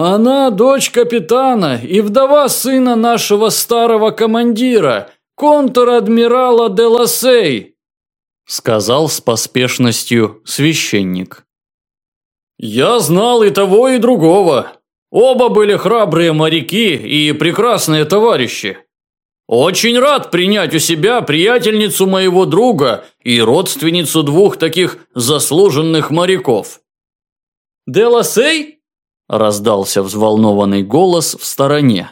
Она дочь капитана и вдова сына нашего старого командира, контр-адмирала де Лассей, сказал с поспешностью священник. Я знал и того, и другого. Оба были храбрые моряки и прекрасные товарищи. Очень рад принять у себя приятельницу моего друга и родственницу двух таких заслуженных моряков. «Де Лассей?» – раздался взволнованный голос в стороне.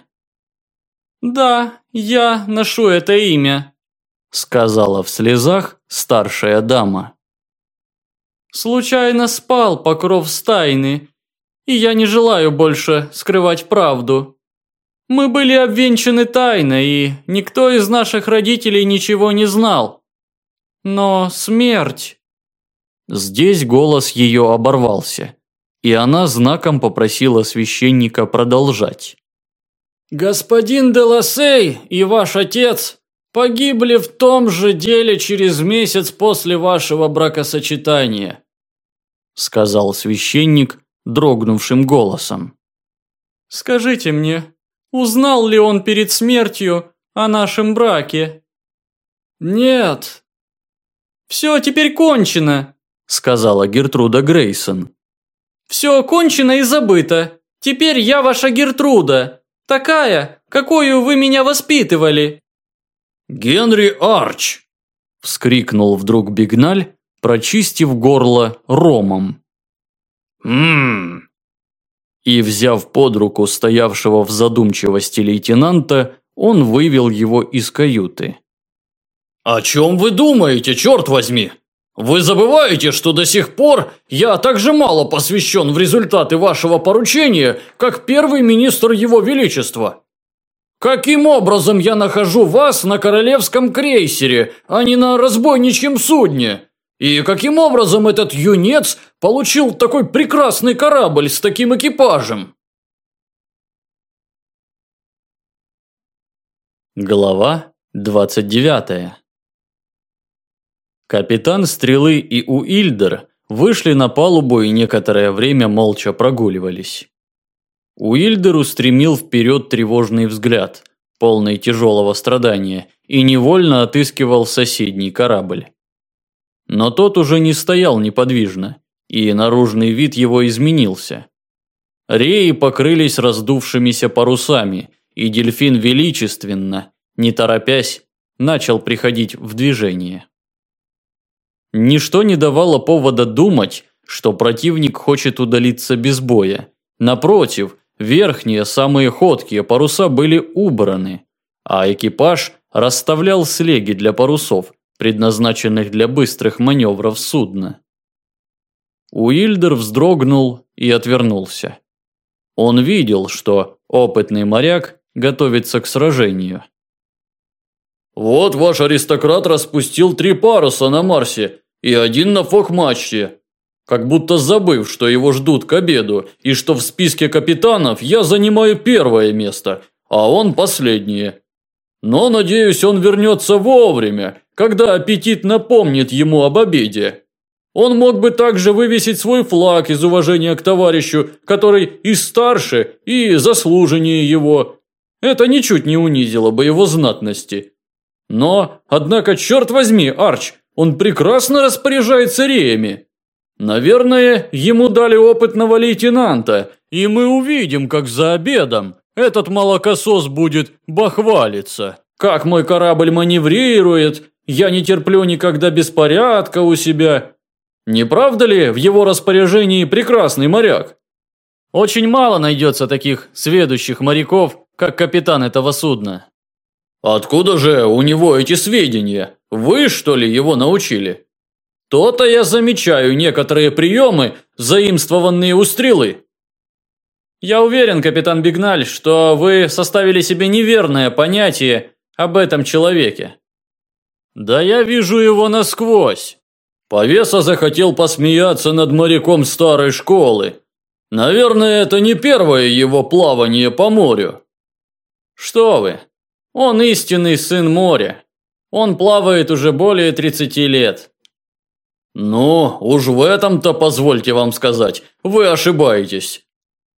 «Да, я ношу это имя», – сказала в слезах старшая дама. «Случайно спал покров стайны, и я не желаю больше скрывать правду». Мы были обвенчаны тайно, и никто из наших родителей ничего не знал. Но смерть... Здесь голос ее оборвался, и она знаком попросила священника продолжать. «Господин де Лассей и ваш отец погибли в том же деле через месяц после вашего бракосочетания», сказал священник дрогнувшим голосом. «Скажите мне, Узнал ли он перед смертью о нашем браке? Нет. Все теперь кончено, сказала Гертруда Грейсон. Все кончено и забыто. Теперь я ваша Гертруда, такая, какую вы меня воспитывали. Генри Арч, вскрикнул вдруг Бигналь, прочистив горло ромом. Мм, и, взяв под руку стоявшего в задумчивости лейтенанта, он вывел его из каюты. «О чем вы думаете, черт возьми? Вы забываете, что до сих пор я так же мало посвящен в результаты вашего поручения, как первый министр его величества? Каким образом я нахожу вас на королевском крейсере, а не на разбойничьем судне?» И каким образом этот юнец получил такой прекрасный корабль с таким экипажем? Глава 29 Капитан Стрелы и Уильдер вышли на палубу и некоторое время молча прогуливались. Уильдер устремил вперед тревожный взгляд, полный тяжелого страдания, и невольно отыскивал соседний корабль. Но тот уже не стоял неподвижно, и наружный вид его изменился. Реи покрылись раздувшимися парусами, и дельфин величественно, не торопясь, начал приходить в движение. Ничто не давало повода думать, что противник хочет удалиться без боя. Напротив, верхние, самые ходкие паруса были убраны, а экипаж расставлял слеги для парусов, предназначенных для быстрых маневров судна. Уильдер вздрогнул и отвернулся. Он видел, что опытный моряк готовится к сражению. «Вот ваш аристократ распустил три паруса на Марсе и один на фок-мачте, как будто забыв, что его ждут к обеду, и что в списке капитанов я занимаю первое место, а он последнее. Но, надеюсь, он вернется вовремя когда аппетит напомнит ему об обеде. Он мог бы также вывесить свой флаг из уважения к товарищу, который и старше, и заслуженнее его. Это ничуть не унизило бы его знатности. Но, однако, черт возьми, Арч, он прекрасно распоряжается реями. Наверное, ему дали опытного лейтенанта, и мы увидим, как за обедом этот молокосос будет бахвалиться. Как мой корабль маневрирует, я не терплю никогда беспорядка у себя. Не правда ли в его распоряжении прекрасный моряк? Очень мало найдется таких сведущих моряков, как капитан этого судна. Откуда же у него эти сведения? Вы, что ли, его научили? То-то я замечаю некоторые приемы, заимствованные у стрелы. Я уверен, капитан Бигналь, что вы составили себе неверное понятие об этом человеке. Да я вижу его насквозь. Повеса захотел посмеяться над моряком старой школы. Наверное, это не первое его плавание по морю. Что вы? Он истинный сын моря. Он плавает уже более 30 лет. Ну, уж в этом-то, позвольте вам сказать, вы ошибаетесь.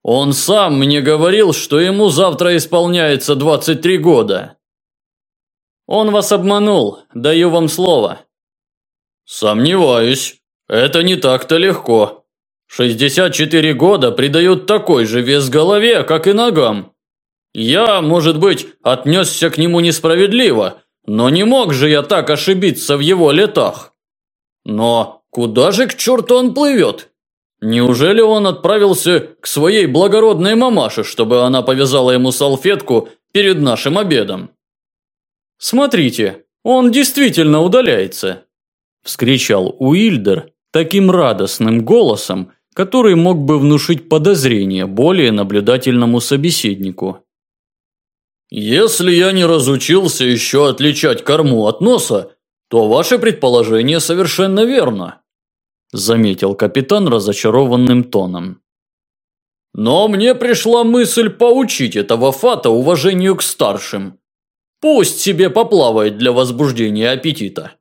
Он сам мне говорил, что ему завтра исполняется 23 года. Он вас обманул, даю вам слово. Сомневаюсь. Это не так-то легко. 64 года придают такой же вес голове, как и ногам. Я, может быть, отнесся к нему несправедливо, но не мог же я так ошибиться в его летах. Но куда же к черту он плывет? Неужели он отправился к своей благородной мамаше, чтобы она повязала ему салфетку перед нашим обедом? Смотрите, он действительно удаляется, вскричал Уильдер таким радостным голосом, который мог бы внушить подозрение более наблюдательному собеседнику. Если я не разучился еще отличать корму от носа, то ваше предположение совершенно верно заметил капитан разочарованным тоном. Но мне пришла мысль поучить этого фата уважению к старшим. Пусть себе поплавает для возбуждения аппетита.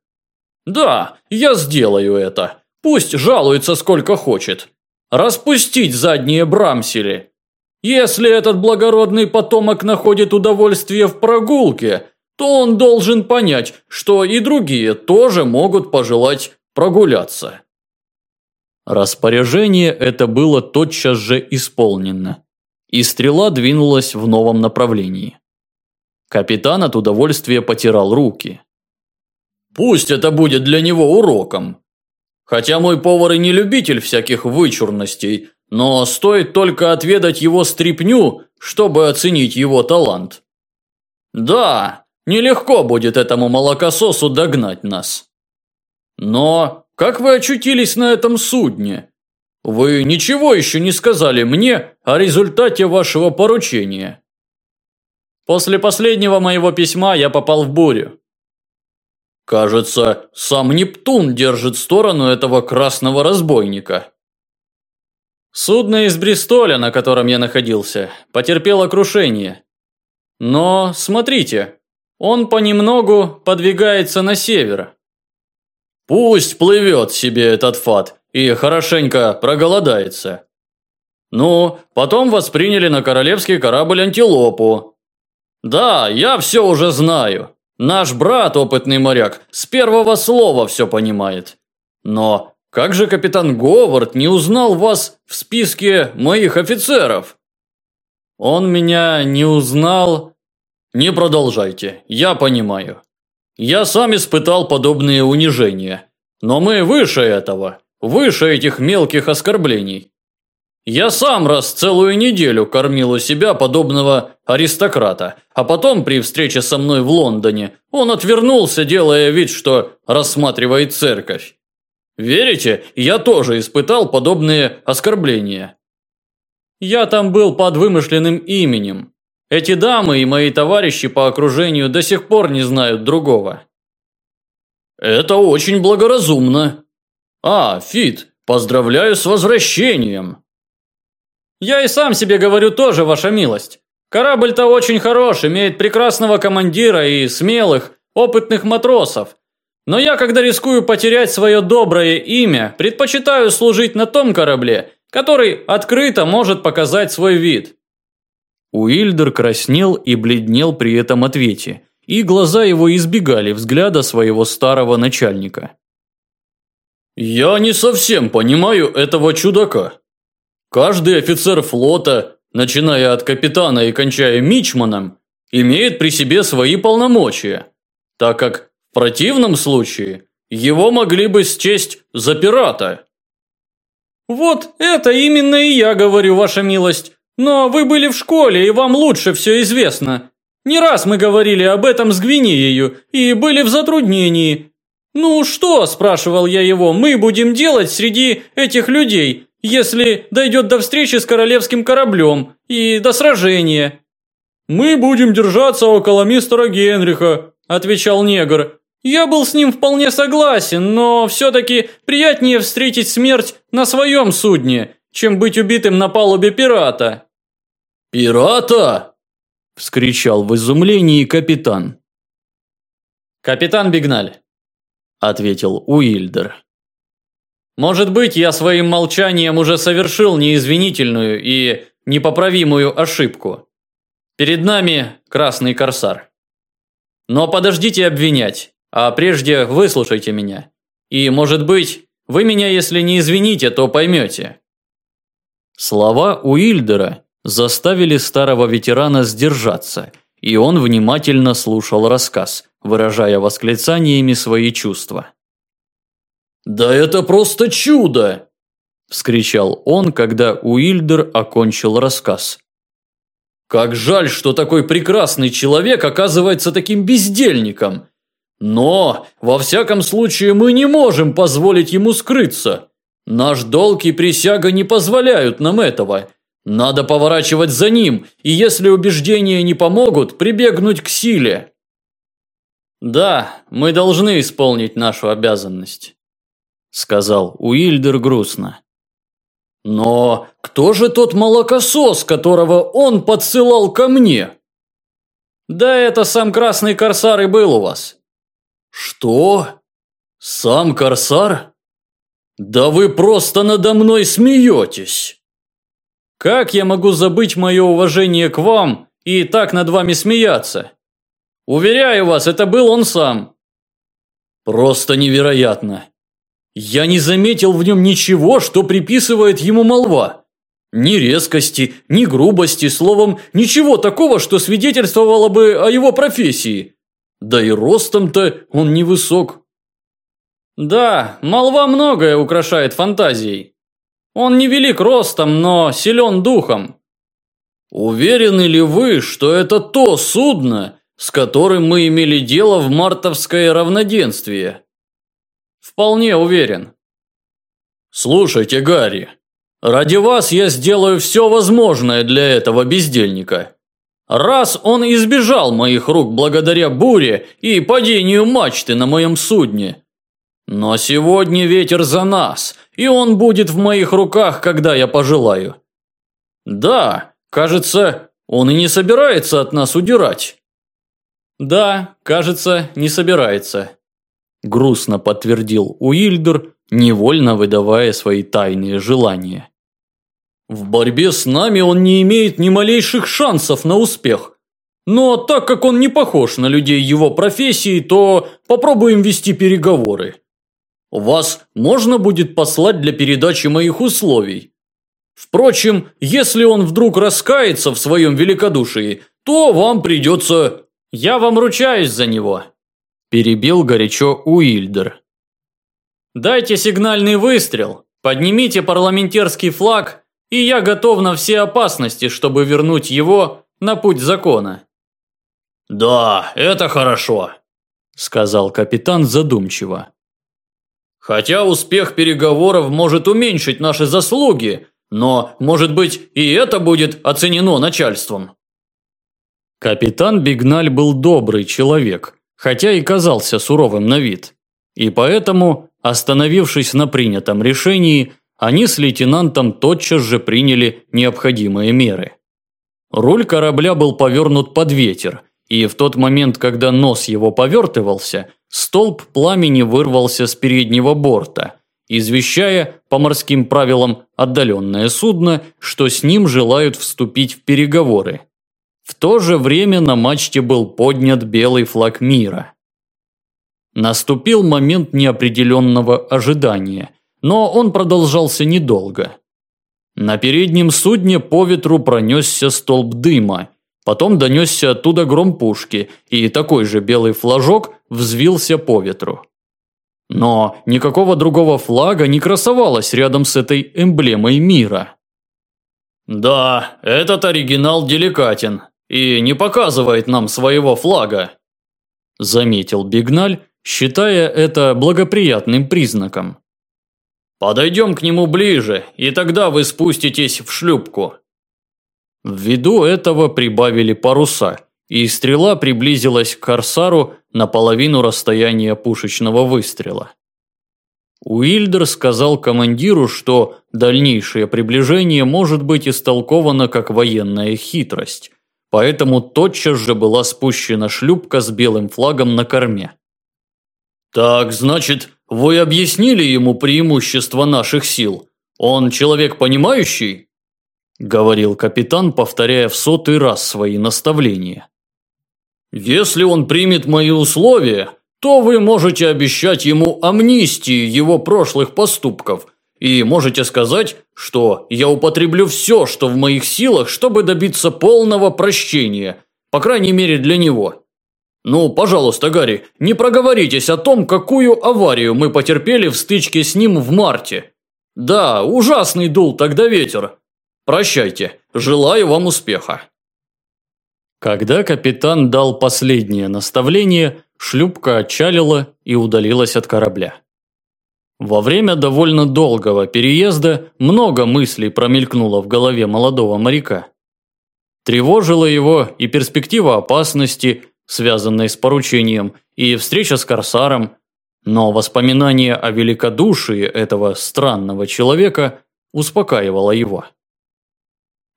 Да, я сделаю это. Пусть жалуется сколько хочет. Распустить задние брамсели. Если этот благородный потомок находит удовольствие в прогулке, то он должен понять, что и другие тоже могут пожелать прогуляться. Распоряжение это было тотчас же исполнено, и стрела двинулась в новом направлении. Капитан от удовольствия потирал руки. «Пусть это будет для него уроком. Хотя мой повар и не любитель всяких вычурностей, но стоит только отведать его стряпню, чтобы оценить его талант. Да, нелегко будет этому молокососу догнать нас. Но как вы очутились на этом судне? Вы ничего еще не сказали мне о результате вашего поручения. После последнего моего письма я попал в бурю. Кажется, сам Нептун держит сторону этого красного разбойника. Судно из Бристоля, на котором я находился, потерпело крушение. Но смотрите, он понемногу подвигается на север. Пусть плывет себе этот фат и хорошенько проголодается. Ну, потом восприняли на королевский корабль антилопу. Да, я все уже знаю. Наш брат, опытный моряк, с первого слова все понимает. Но как же капитан Говард не узнал вас в списке моих офицеров? Он меня не узнал. Не продолжайте, я понимаю. Я сам испытал подобные унижения. Но мы выше этого, выше этих мелких оскорблений. Я сам раз целую неделю кормил у себя подобного аристократа, а потом при встрече со мной в Лондоне он отвернулся, делая вид, что рассматривает церковь. Верите, я тоже испытал подобные оскорбления. Я там был под вымышленным именем, эти дамы и мои товарищи по окружению до сих пор не знают другого. Это очень благоразумно. А, Фит, поздравляю с возвращением. Я и сам себе говорю тоже, ваша милость. Корабль-то очень хорош, имеет прекрасного командира и смелых, опытных матросов. Но я, когда рискую потерять свое доброе имя, предпочитаю служить на том корабле, который открыто может показать свой вид. Уильдер краснел и бледнел при этом ответе, и глаза его избегали взгляда своего старого начальника. «Я не совсем понимаю этого чудака. Каждый офицер флота, начиная от капитана и кончая мичманом, имеет при себе свои полномочия, так как противном случае его могли бы счесть за пирата». «Вот это именно и я говорю, ваша милость. Но вы были в школе, и вам лучше все известно. Не раз мы говорили об этом с Гвинеей и были в затруднении. Ну что, спрашивал я его, мы будем делать среди этих людей, если дойдет до встречи с королевским кораблем и до сражения? Мы будем держаться около мистера Генриха, отвечал негр. Я был с ним вполне согласен, но все-таки приятнее встретить смерть на своем судне, чем быть убитым на палубе пирата. «Пирата!» – вскричал в изумлении капитан. «Капитан Бигналь», – ответил Уильдер. «Может быть, я своим молчанием уже совершил неизвинительную и непоправимую ошибку. Перед нами красный корсар. Но подождите обвинять, а прежде выслушайте меня. И, может быть, вы меня, если не извините, то поймете. Слова Уильдера заставили старого ветерана сдержаться, и он внимательно слушал рассказ, выражая восклицаниями свои чувства. «Да это просто чудо!» – вскричал он, когда Уильдер окончил рассказ. «Как жаль, что такой прекрасный человек оказывается таким бездельником! Но, во всяком случае, мы не можем позволить ему скрыться. Наш долг и присяга не позволяют нам этого. Надо поворачивать за ним, и если убеждения не помогут, прибегнуть к силе». «Да, мы должны исполнить нашу обязанность», – сказал Уильдер грустно. Но кто же тот молокосос, которого он подсылал ко мне? Да это сам Красный Корсар и был у вас. Что? Сам Корсар? Да вы просто надо мной смеетесь. Как я могу забыть мое уважение к вам и так над вами смеяться? Уверяю вас, это был он сам. Просто невероятно. Я не заметил в нем ничего, что приписывает ему молва. Ни резкости, ни грубости, словом, ничего такого, что свидетельствовало бы о его профессии. Да и ростом-то он невысок. Да, молва многое украшает фантазией. Он не велик ростом, но силен духом. Уверены ли вы, что это то судно, с которым мы имели дело в мартовское равноденствие? Вполне уверен. Слушайте, Гарри, ради вас я сделаю все возможное для этого бездельника. Раз он избежал моих рук благодаря буре и падению мачты на моем судне. Но сегодня ветер за нас, и он будет в моих руках, когда я пожелаю. Да, кажется, он и не собирается от нас удирать. Да, кажется, не собирается грустно подтвердил Уильдер, невольно выдавая свои тайные желания. В борьбе с нами он не имеет ни малейших шансов на успех. Но так как он не похож на людей его профессии, то попробуем вести переговоры. Вас можно будет послать для передачи моих условий. Впрочем, если он вдруг раскается в своем великодушии, то вам придется... Я вам ручаюсь за него, Перебил горячо Уильдер. «Дайте сигнальный выстрел, поднимите парламентерский флаг, и я готов на все опасности, чтобы вернуть его на путь закона». «Да, это хорошо», – сказал капитан задумчиво. «Хотя успех переговоров может уменьшить наши заслуги, но, может быть, и это будет оценено начальством». Капитан Бигналь был добрый человек, хотя и казался суровым на вид. И поэтому, остановившись на принятом решении, они с лейтенантом тотчас же приняли необходимые меры. Руль корабля был повернут под ветер, и в тот момент, когда нос его повертывался, столб пламени вырвался с переднего борта, извещая, по морским правилам, отдаленное судно, что с ним желают вступить в переговоры. В то же время на мачте был поднят белый флаг мира. Наступил момент неопределенного ожидания, но он продолжался недолго. На переднем судне по ветру пронесся столб дыма, потом донесся оттуда гром пушки, и такой же белый флажок взвился по ветру. Но никакого другого флага не красовалось рядом с этой эмблемой мира. «Да, этот оригинал деликатен», и не показывает нам своего флага», – заметил Бигналь, считая это благоприятным признаком. «Подойдем к нему ближе, и тогда вы спуститесь в шлюпку». Ввиду этого прибавили паруса, и стрела приблизилась к корсару на половину расстояния пушечного выстрела. Уильдер сказал командиру, что дальнейшее приближение может быть истолковано как военная хитрость, поэтому тотчас же была спущена шлюпка с белым флагом на корме. «Так, значит, вы объяснили ему преимущество наших сил? Он человек понимающий?» – говорил капитан, повторяя в сотый раз свои наставления. «Если он примет мои условия, то вы можете обещать ему амнистии его прошлых поступков и можете сказать, что я употреблю все, что в моих силах, чтобы добиться полного прощения, по крайней мере для него. Ну, пожалуйста, Гарри, не проговоритесь о том, какую аварию мы потерпели в стычке с ним в марте. Да, ужасный дул тогда ветер. Прощайте, желаю вам успеха. Когда капитан дал последнее наставление, шлюпка отчалила и удалилась от корабля. Во время довольно долгого переезда много мыслей промелькнуло в голове молодого моряка. Тревожила его и перспектива опасности, связанной с поручением, и встреча с Корсаром, но воспоминание о великодушии этого странного человека успокаивало его.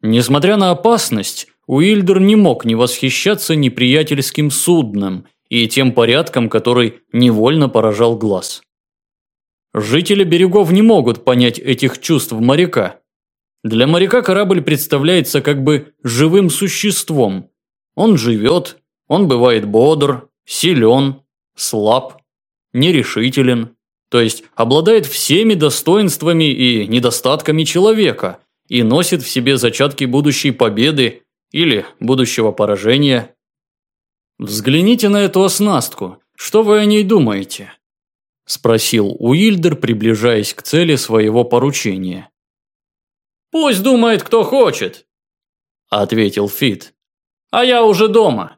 Несмотря на опасность, Уильдер не мог не восхищаться неприятельским судном и тем порядком, который невольно поражал глаз. Жители берегов не могут понять этих чувств моряка. Для моряка корабль представляется как бы живым существом. Он живет, он бывает бодр, силен, слаб, нерешителен, то есть обладает всеми достоинствами и недостатками человека и носит в себе зачатки будущей победы или будущего поражения. Взгляните на эту оснастку. Что вы о ней думаете? Спросил Уильдер, приближаясь к цели своего поручения. «Пусть думает, кто хочет», – ответил Фит. «А я уже дома.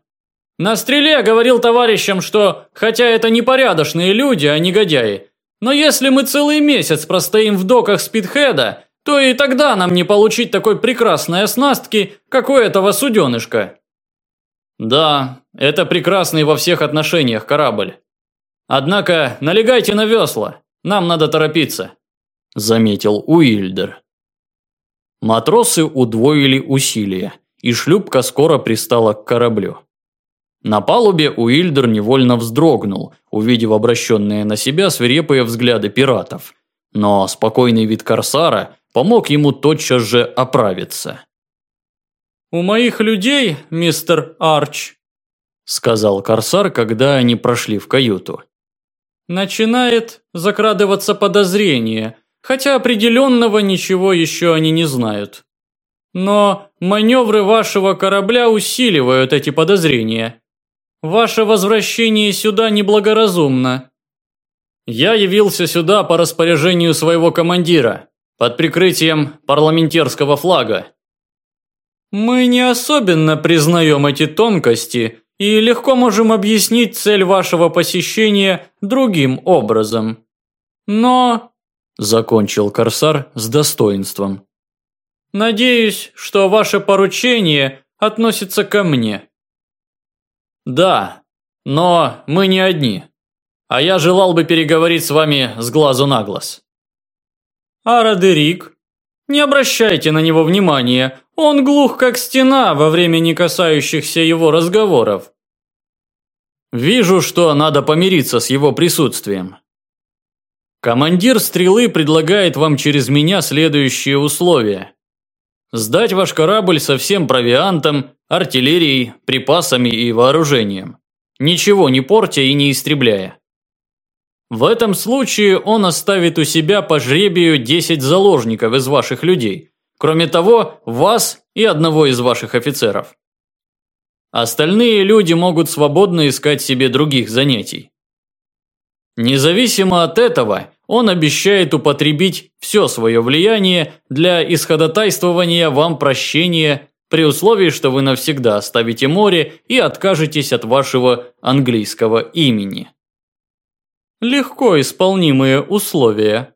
На стреле говорил товарищам, что, хотя это непорядочные люди, а негодяи, но если мы целый месяц простоим в доках Спидхеда, то и тогда нам не получить такой прекрасной оснастки, как у этого суденышка. Да, это прекрасный во всех отношениях корабль. Однако налегайте на весла, нам надо торопиться, заметил Уильдер. Матросы удвоили усилия, и шлюпка скоро пристала к кораблю. На палубе Уильдер невольно вздрогнул, увидев обращенные на себя свирепые взгляды пиратов. Но спокойный вид корсара помог ему тотчас же оправиться. «У моих людей, мистер Арч», – сказал Корсар, когда они прошли в каюту. «Начинает закрадываться подозрение, хотя определенного ничего еще они не знают. Но маневры вашего корабля усиливают эти подозрения. Ваше возвращение сюда неблагоразумно». «Я явился сюда по распоряжению своего командира», под прикрытием парламентерского флага. Мы не особенно признаем эти тонкости и легко можем объяснить цель вашего посещения другим образом. Но, закончил Корсар с достоинством, надеюсь, что ваше поручение относится ко мне. Да, но мы не одни. А я желал бы переговорить с вами с глазу на глаз. А Родерик? Не обращайте на него внимания, он глух как стена во время не касающихся его разговоров. Вижу, что надо помириться с его присутствием. Командир стрелы предлагает вам через меня следующие условия. Сдать ваш корабль со всем провиантом, артиллерией, припасами и вооружением. Ничего не портя и не истребляя. В этом случае он оставит у себя по жребию 10 заложников из ваших людей. Кроме того, вас и одного из ваших офицеров. Остальные люди могут свободно искать себе других занятий. Независимо от этого, он обещает употребить все свое влияние для исходотайствования вам прощения при условии, что вы навсегда оставите море и откажетесь от вашего английского имени. Легко исполнимые условия.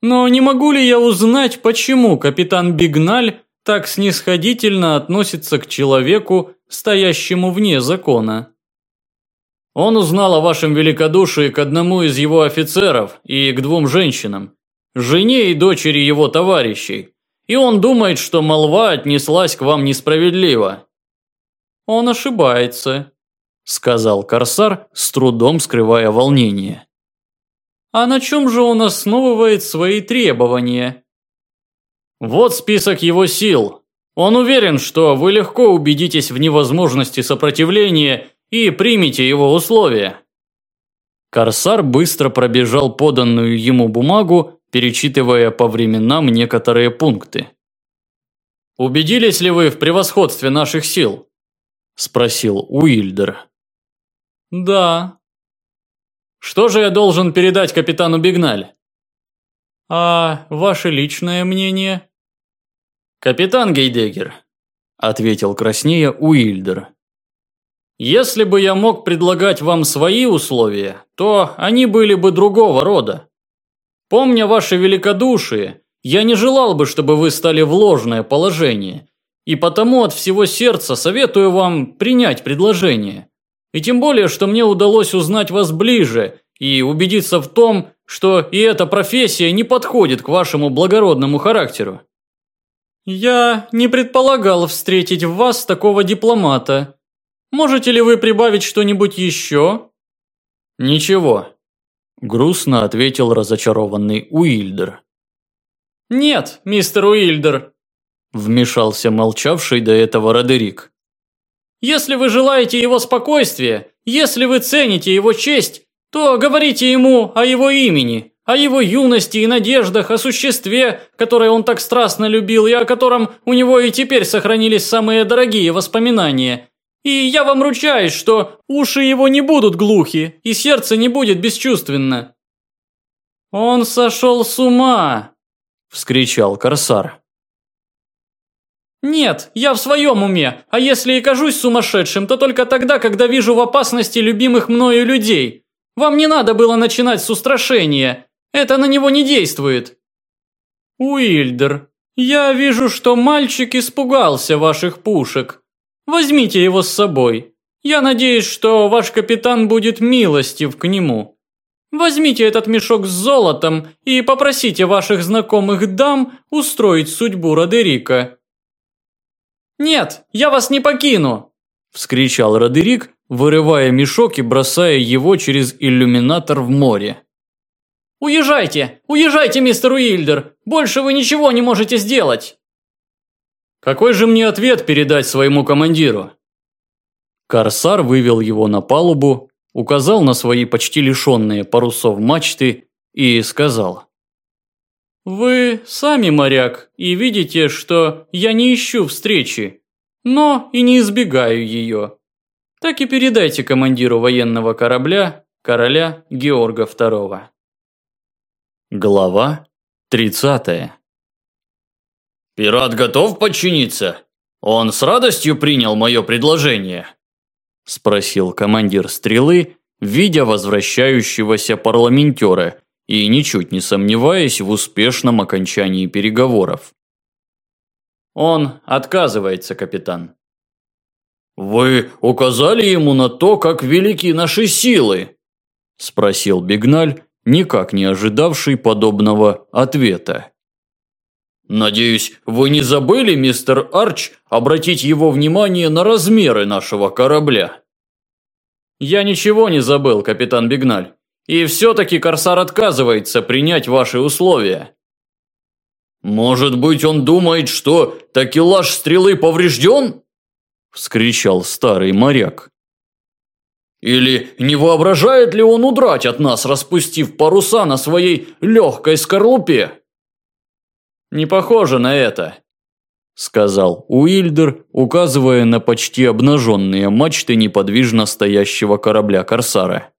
Но не могу ли я узнать, почему капитан Бигналь так снисходительно относится к человеку, стоящему вне закона? Он узнал о вашем великодушии к одному из его офицеров и к двум женщинам, жене и дочери его товарищей, и он думает, что молва отнеслась к вам несправедливо. Он ошибается, сказал Корсар, с трудом скрывая волнение. А на чем же он основывает свои требования? Вот список его сил, Он уверен, что вы легко убедитесь в невозможности сопротивления и примете его условия. Корсар быстро пробежал поданную ему бумагу, перечитывая по временам некоторые пункты. «Убедились ли вы в превосходстве наших сил?» – спросил Уильдер. «Да». «Что же я должен передать капитану Бигналь?» «А ваше личное мнение?» «Капитан Гейдегер», – ответил краснея Уильдер. «Если бы я мог предлагать вам свои условия, то они были бы другого рода. Помня ваше великодушие, я не желал бы, чтобы вы стали в ложное положение, и потому от всего сердца советую вам принять предложение. И тем более, что мне удалось узнать вас ближе и убедиться в том, что и эта профессия не подходит к вашему благородному характеру. Я не предполагал встретить в вас такого дипломата. Можете ли вы прибавить что-нибудь еще? Ничего, грустно ответил разочарованный Уильдер. Нет, мистер Уильдер, вмешался молчавший до этого Родерик. Если вы желаете его спокойствия, если вы цените его честь, то говорите ему о его имени, о его юности и надеждах, о существе, которое он так страстно любил и о котором у него и теперь сохранились самые дорогие воспоминания. И я вам ручаюсь, что уши его не будут глухи, и сердце не будет бесчувственно. Он сошел с ума, вскричал Корсар. Нет, я в своем уме, а если и кажусь сумасшедшим, то только тогда, когда вижу в опасности любимых мною людей. Вам не надо было начинать с устрашения. Это на него не действует. Уильдер, я вижу, что мальчик испугался ваших пушек. Возьмите его с собой. Я надеюсь, что ваш капитан будет милостив к нему. Возьмите этот мешок с золотом и попросите ваших знакомых дам устроить судьбу Родерика. Нет, я вас не покину, вскричал Родерик, вырывая мешок и бросая его через иллюминатор в море. «Уезжайте! Уезжайте, мистер Уильдер! Больше вы ничего не можете сделать!» «Какой же мне ответ передать своему командиру?» Корсар вывел его на палубу, указал на свои почти лишенные парусов мачты и сказал. «Вы сами моряк и видите, что я не ищу встречи, но и не избегаю ее. Так и передайте командиру военного корабля, короля Георга II». Глава 30 «Пират готов подчиниться? Он с радостью принял мое предложение?» Спросил командир стрелы, видя возвращающегося парламентера и ничуть не сомневаясь в успешном окончании переговоров. «Он отказывается, капитан». «Вы указали ему на то, как велики наши силы?» Спросил Бигналь, никак не ожидавший подобного ответа. «Надеюсь, вы не забыли, мистер Арч, обратить его внимание на размеры нашего корабля?» «Я ничего не забыл, капитан Бигналь. И все-таки Корсар отказывается принять ваши условия». «Может быть, он думает, что такелаж стрелы поврежден?» – вскричал старый моряк. Или не воображает ли он удрать от нас, распустив паруса на своей легкой скорлупе? Не похоже на это, сказал Уильдер, указывая на почти обнаженные мачты неподвижно стоящего корабля Корсара.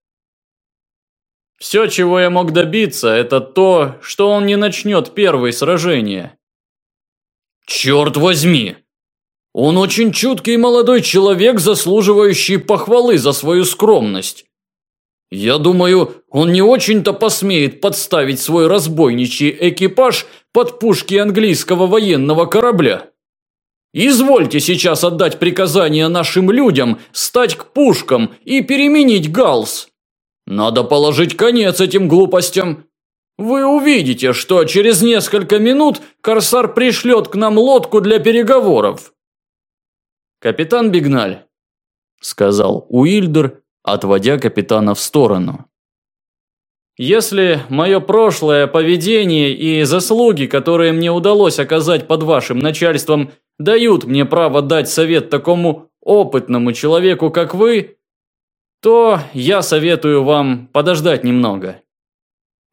Все, чего я мог добиться, это то, что он не начнет первое сражение. Черт возьми! Он очень чуткий молодой человек, заслуживающий похвалы за свою скромность. Я думаю, он не очень-то посмеет подставить свой разбойничий экипаж под пушки английского военного корабля. Извольте сейчас отдать приказание нашим людям стать к пушкам и переменить галс. Надо положить конец этим глупостям. Вы увидите, что через несколько минут корсар пришлет к нам лодку для переговоров. «Капитан Бигналь», – сказал Уильдер, отводя капитана в сторону. «Если мое прошлое поведение и заслуги, которые мне удалось оказать под вашим начальством, дают мне право дать совет такому опытному человеку, как вы, то я советую вам подождать немного.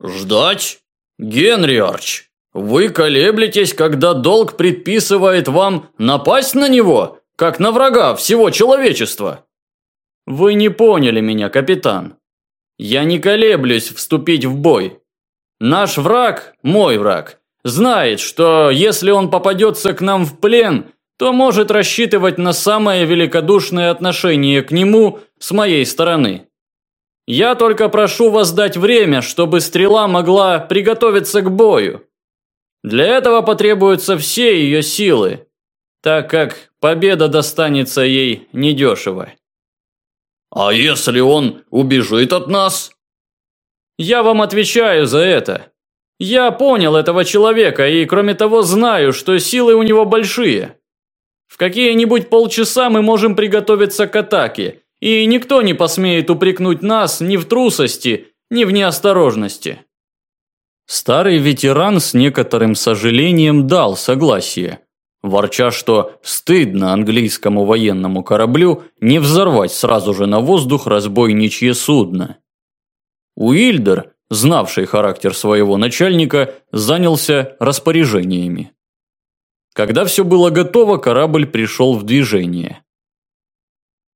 Ждать? Генри Арч, вы колеблетесь, когда долг предписывает вам напасть на него, как на врага всего человечества. Вы не поняли меня, капитан. Я не колеблюсь вступить в бой. Наш враг, мой враг, знает, что если он попадется к нам в плен, то может рассчитывать на самое великодушное отношение к нему с моей стороны. Я только прошу вас дать время, чтобы стрела могла приготовиться к бою. Для этого потребуются все ее силы, так как победа достанется ей недешево. А если он убежит от нас? Я вам отвечаю за это. Я понял этого человека и, кроме того, знаю, что силы у него большие. В какие-нибудь полчаса мы можем приготовиться к атаке, и никто не посмеет упрекнуть нас ни в трусости, ни в неосторожности. Старый ветеран с некоторым сожалением дал согласие, ворча, что стыдно английскому военному кораблю не взорвать сразу же на воздух разбойничье судно. Уильдер, знавший характер своего начальника, занялся распоряжениями. Когда все было готово, корабль пришел в движение.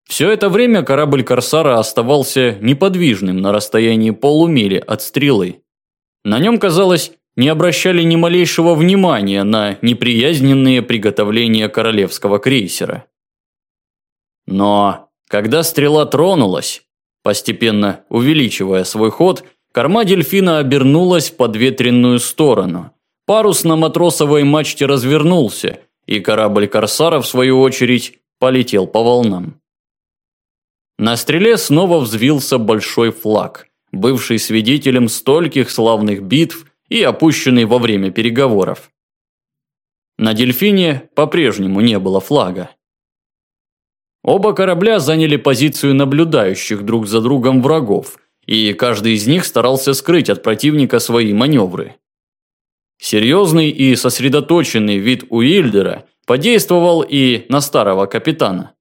Все это время корабль Корсара оставался неподвижным на расстоянии полумили от стрелы. На нем, казалось, не обращали ни малейшего внимания на неприязненные приготовления королевского крейсера. Но когда стрела тронулась, постепенно увеличивая свой ход, корма дельфина обернулась в подветренную сторону. Парус на матросовой мачте развернулся, и корабль Корсара, в свою очередь, полетел по волнам. На стреле снова взвился большой флаг, бывший свидетелем стольких славных битв и опущенный во время переговоров. На «Дельфине» по-прежнему не было флага. Оба корабля заняли позицию наблюдающих друг за другом врагов, и каждый из них старался скрыть от противника свои маневры. Серьезный и сосредоточенный вид Уильдера подействовал и на старого капитана.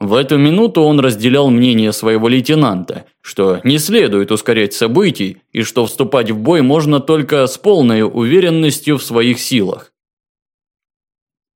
В эту минуту он разделял мнение своего лейтенанта, что не следует ускорять событий и что вступать в бой можно только с полной уверенностью в своих силах.